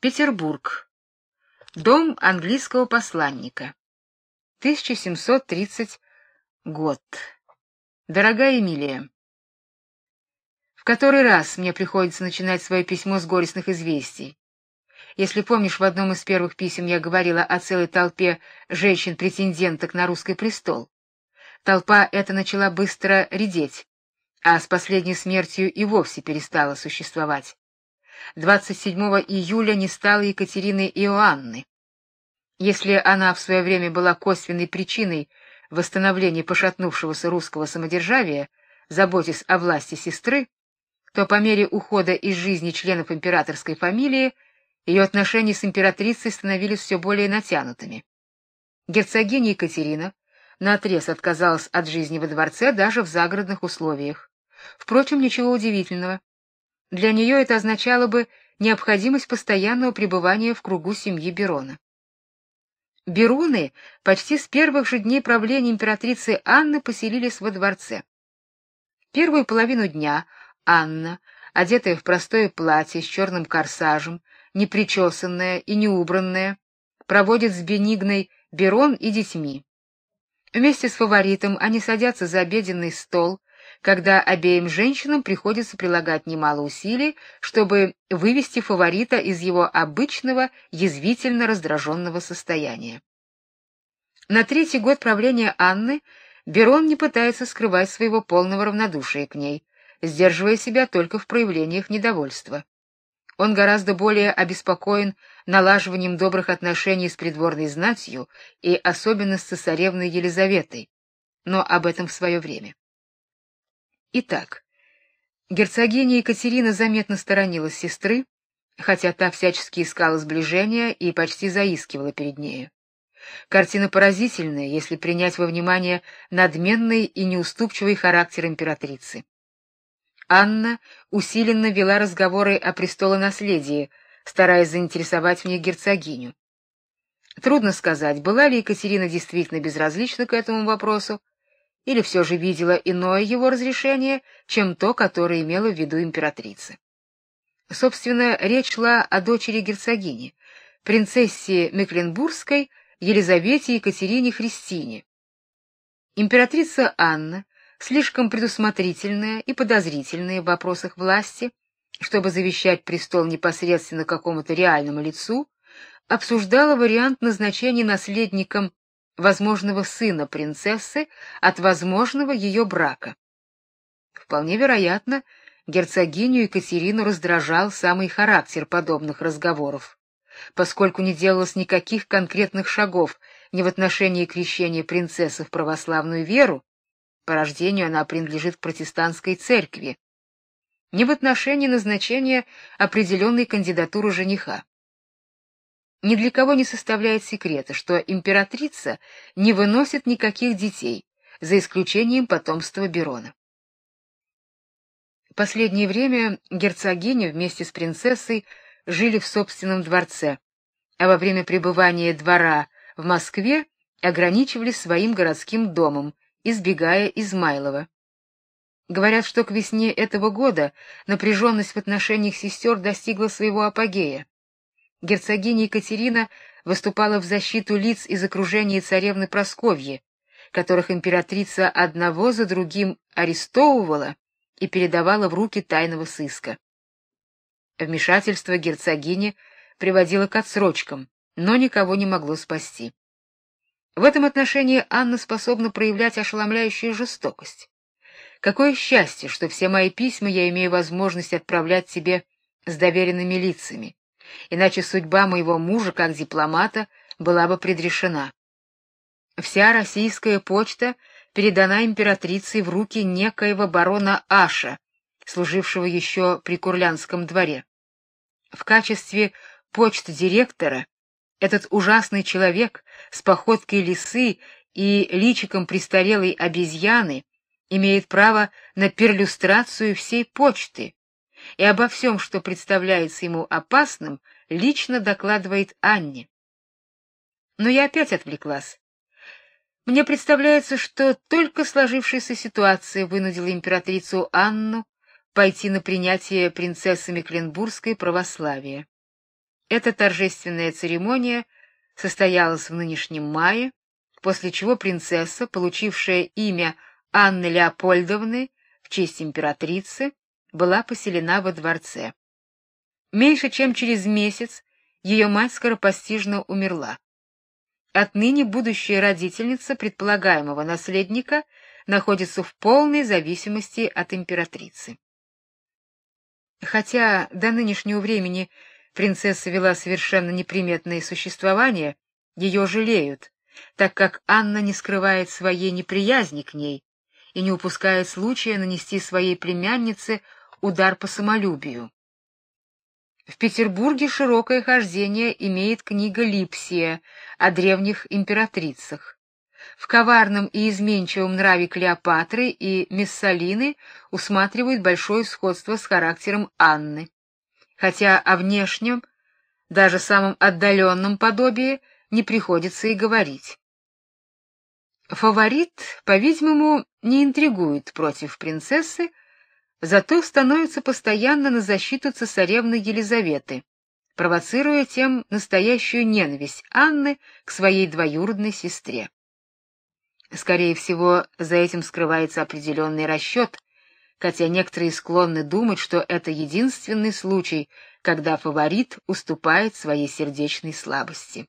Петербург. Дом английского посланника. 1730 год. Дорогая Эмилия, в который раз мне приходится начинать свое письмо с горестных известий. Если помнишь, в одном из первых писем я говорила о целой толпе женщин-претенденток на русский престол. Толпа эта начала быстро редеть, а с последней смертью и вовсе перестала существовать. 27 июля не стало Екатерины Иоанны. Если она в свое время была косвенной причиной восстановления пошатнувшегося русского самодержавия, заботясь о власти сестры, то по мере ухода из жизни членов императорской фамилии ее отношения с императрицей становились все более натянутыми. Герцогиня Екатерина наотрез отказалась от жизни во дворце даже в загородных условиях. Впрочем, ничего удивительного. Для нее это означало бы необходимость постоянного пребывания в кругу семьи Берона. Бероны почти с первых же дней правления императрицы Анны поселились во дворце. Первую половину дня Анна, одетая в простое платье с черным корсажем, непричесанная и неубранная, проводит с Бенигной Берон и детьми. Вместе с фаворитом они садятся за обеденный стол, когда обеим женщинам приходится прилагать немало усилий, чтобы вывести фаворита из его обычного язвительно раздраженного состояния. На третий год правления Анны Берон не пытается скрывать своего полного равнодушия к ней, сдерживая себя только в проявлениях недовольства. Он гораздо более обеспокоен налаживанием добрых отношений с придворной знатью и особенно с цесаревной Елизаветой, но об этом в свое время. Итак, герцогиня Екатерина заметно сторонилась сестры, хотя та всячески искала сближения и почти заискивала перед нею. Картина поразительная, если принять во внимание надменный и неуступчивый характер императрицы. Анна усиленно вела разговоры о престолонаследии, стараясь заинтересовать в них герцогиню. Трудно сказать, была ли Екатерина действительно безразлична к этому вопросу, или все же видела иное его разрешение, чем то, которое имела в виду императрица. Собственно, речь шла о дочери герцогини, принцессе Мекленбургской Елизавете Екатерине Христине. Императрица Анна, слишком предусмотрительная и подозрительная в вопросах власти, чтобы завещать престол непосредственно какому-то реальному лицу, обсуждала вариант назначения наследником возможного сына принцессы от возможного ее брака. Вполне вероятно, герцогиню Екатерину раздражал самый характер подобных разговоров, поскольку не делалось никаких конкретных шагов ни в отношении крещения принцессы в православную веру, по рождению она принадлежит к протестантской церкви, ни в отношении назначения определенной кандидатуры жениха. Ни для кого не составляет секрета, что императрица не выносит никаких детей, за исключением потомства Берона. Последнее время герцогиня вместе с принцессой жили в собственном дворце, а во время пребывания двора в Москве ограничивались своим городским домом, избегая Измайлова. Говорят, что к весне этого года напряженность в отношениях сестер достигла своего апогея. Герцогиня Екатерина выступала в защиту лиц из окружения царевны Просковьи, которых императрица одного за другим арестовывала и передавала в руки тайного сыска. Вмешательство герцогини приводило к отсрочкам, но никого не могло спасти. В этом отношении Анна способна проявлять ошеломляющую жестокость. Какое счастье, что все мои письма я имею возможность отправлять тебе с доверенными лицами иначе судьба моего мужа как дипломата была бы предрешена. Вся российская почта передана императрице в руки некоего барона Аша, служившего еще при Курлянском дворе. В качестве почт-директора этот ужасный человек с походкой лисы и личиком престарелой обезьяны имеет право на перлюстрацию всей почты, и обо всем, что представляется ему опасным, лично докладывает Анне. Но я опять отвлеклась. Мне представляется, что только сложившаяся ситуация вынудила императрицу Анну пойти на принятие принцессы Мекленбургской православия. Эта торжественная церемония состоялась в нынешнем мае, после чего принцесса, получившая имя Анны Леопольдовны в честь императрицы, была поселена во дворце. Меньше чем через месяц ее мать скоропостижно умерла. Отныне будущая родительница предполагаемого наследника находится в полной зависимости от императрицы. Хотя до нынешнего времени принцесса вела совершенно неприметное существование, ее жалеют, так как Анна не скрывает своей неприязни к ней и не упускает случая нанести своей племяннице удар по самолюбию. В Петербурге широкое хождение имеет книга Липсия о древних императрицах. В коварном и изменчивом нраве Клеопатры и Мессалины усматривают большое сходство с характером Анны. Хотя о внешнем, даже самом отдаленном подобии не приходится и говорить. Фаворит, по-видимому, не интригует против принцессы, зато становится постоянно на защиту цесаревны Елизаветы, провоцируя тем настоящую ненависть Анны к своей двоюродной сестре. Скорее всего, за этим скрывается определенный расчет, хотя некоторые склонны думать, что это единственный случай, когда фаворит уступает своей сердечной слабости.